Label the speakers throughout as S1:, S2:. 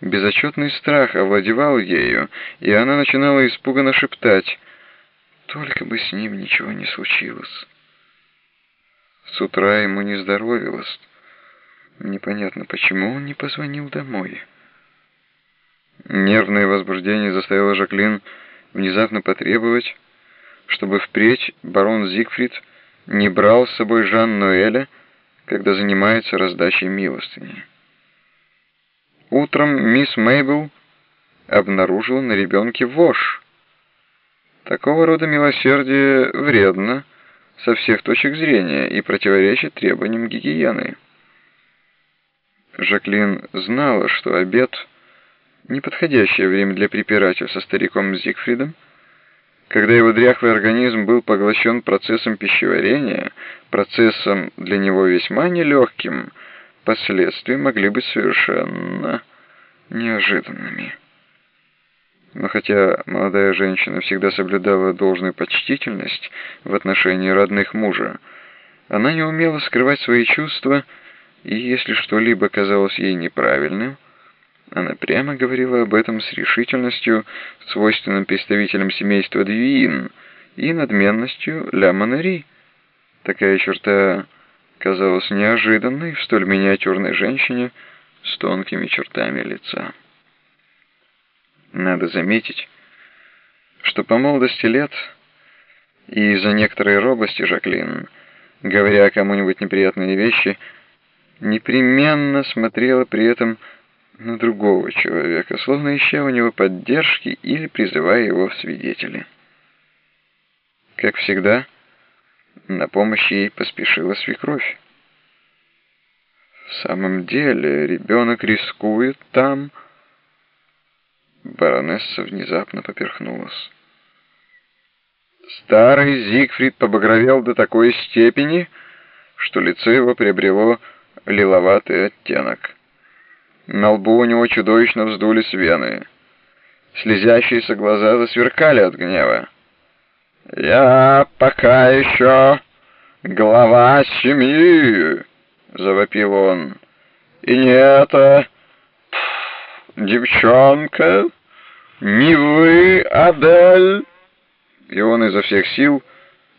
S1: Безотчетный страх овладевал ею, и она начинала испуганно шептать «Только бы с ним ничего не случилось». С утра ему не здоровилось. Непонятно, почему он не позвонил домой. Нервное возбуждение заставило Жаклин внезапно потребовать, чтобы впредь барон Зигфрид не брал с собой Жан-Ноэля, когда занимается раздачей милостыни. Утром мисс Мейбл обнаружила на ребенке вошь. Такого рода милосердие вредно со всех точек зрения и противоречит требованиям гигиены. Жаклин знала, что обед — неподходящее время для препирательства со стариком Зигфридом, когда его дряхлый организм был поглощен процессом пищеварения, процессом для него весьма нелегким — последствия могли быть совершенно неожиданными. Но хотя молодая женщина всегда соблюдала должную почтительность в отношении родных мужа, она не умела скрывать свои чувства, и если что-либо казалось ей неправильным, она прямо говорила об этом с решительностью, свойственным представителям семейства Дьюин, и надменностью Ля Монери. Такая черта казалась неожиданной в столь миниатюрной женщине с тонкими чертами лица. Надо заметить, что по молодости лет и из-за некоторой робости Жаклин, говоря кому-нибудь неприятные вещи, непременно смотрела при этом на другого человека, словно ища у него поддержки или призывая его в свидетели. Как всегда, на помощь ей поспешила свекровь. В самом деле, ребенок рискует там... Баронесса внезапно поперхнулась. Старый Зигфрид побагровел до такой степени, что лицо его приобрело лиловатый оттенок. На лбу у него чудовищно вздулись вены. Слезящиеся глаза засверкали от гнева. «Я пока еще глава семьи!» — завопил он. «И не это... девчонка, не вы, Адель!» И он изо всех сил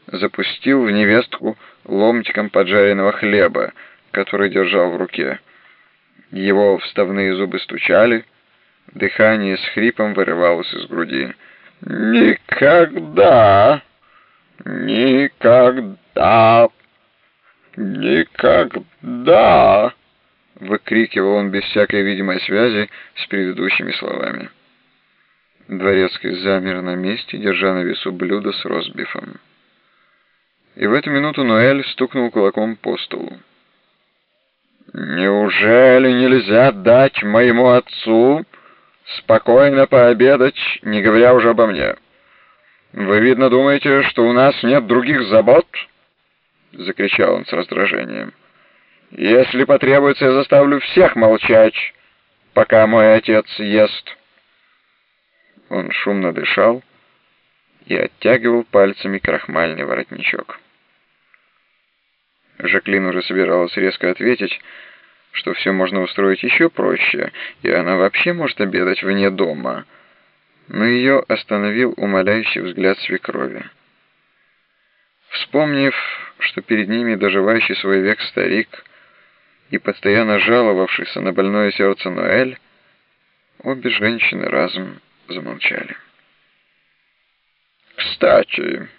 S1: запустил в невестку ломтиком поджаренного хлеба, который держал в руке. Его вставные зубы стучали, дыхание с хрипом вырывалось из груди. «Никогда! Никогда! Никогда!» Выкрикивал он без всякой видимой связи с предыдущими словами. Дворецкий замер на месте, держа на весу блюдо с ростбифом. И в эту минуту Ноэль стукнул кулаком по столу. «Неужели нельзя дать моему отцу...» спокойно пообедать, не говоря уже обо мне. Вы, видно, думаете, что у нас нет других забот?» — закричал он с раздражением. «Если потребуется, я заставлю всех молчать, пока мой отец ест». Он шумно дышал и оттягивал пальцами крахмальный воротничок. Жаклин уже собиралась резко ответить, что все можно устроить еще проще, и она вообще может обедать вне дома. Но ее остановил умоляющий взгляд свекрови. Вспомнив, что перед ними доживающий свой век старик и постоянно жаловавшийся на больное сердце Ноэль, обе женщины разом замолчали. «Кстати,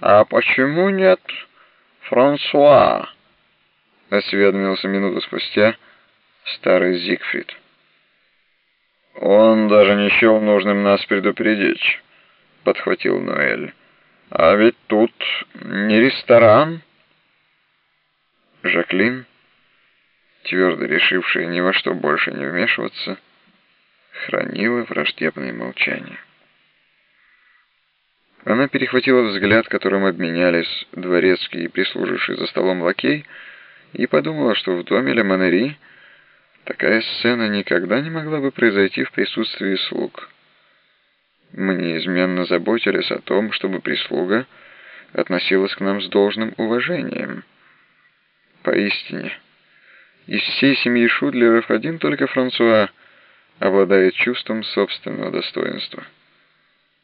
S1: а почему нет Франсуа?» осведомился минуту спустя старый Зигфрид. «Он даже не счел нужным нас предупредить», — подхватил Ноэль. «А ведь тут не ресторан». Жаклин, твердо решившая ни во что больше не вмешиваться, хранила враждебное молчание. Она перехватила взгляд, которым обменялись дворецкий и прислуживший за столом лакей, и подумала, что в доме Лемонери такая сцена никогда не могла бы произойти в присутствии слуг. Мы неизменно заботились о том, чтобы прислуга относилась к нам с должным уважением. Поистине, из всей семьи Шудлеров один только Франсуа обладает чувством собственного достоинства.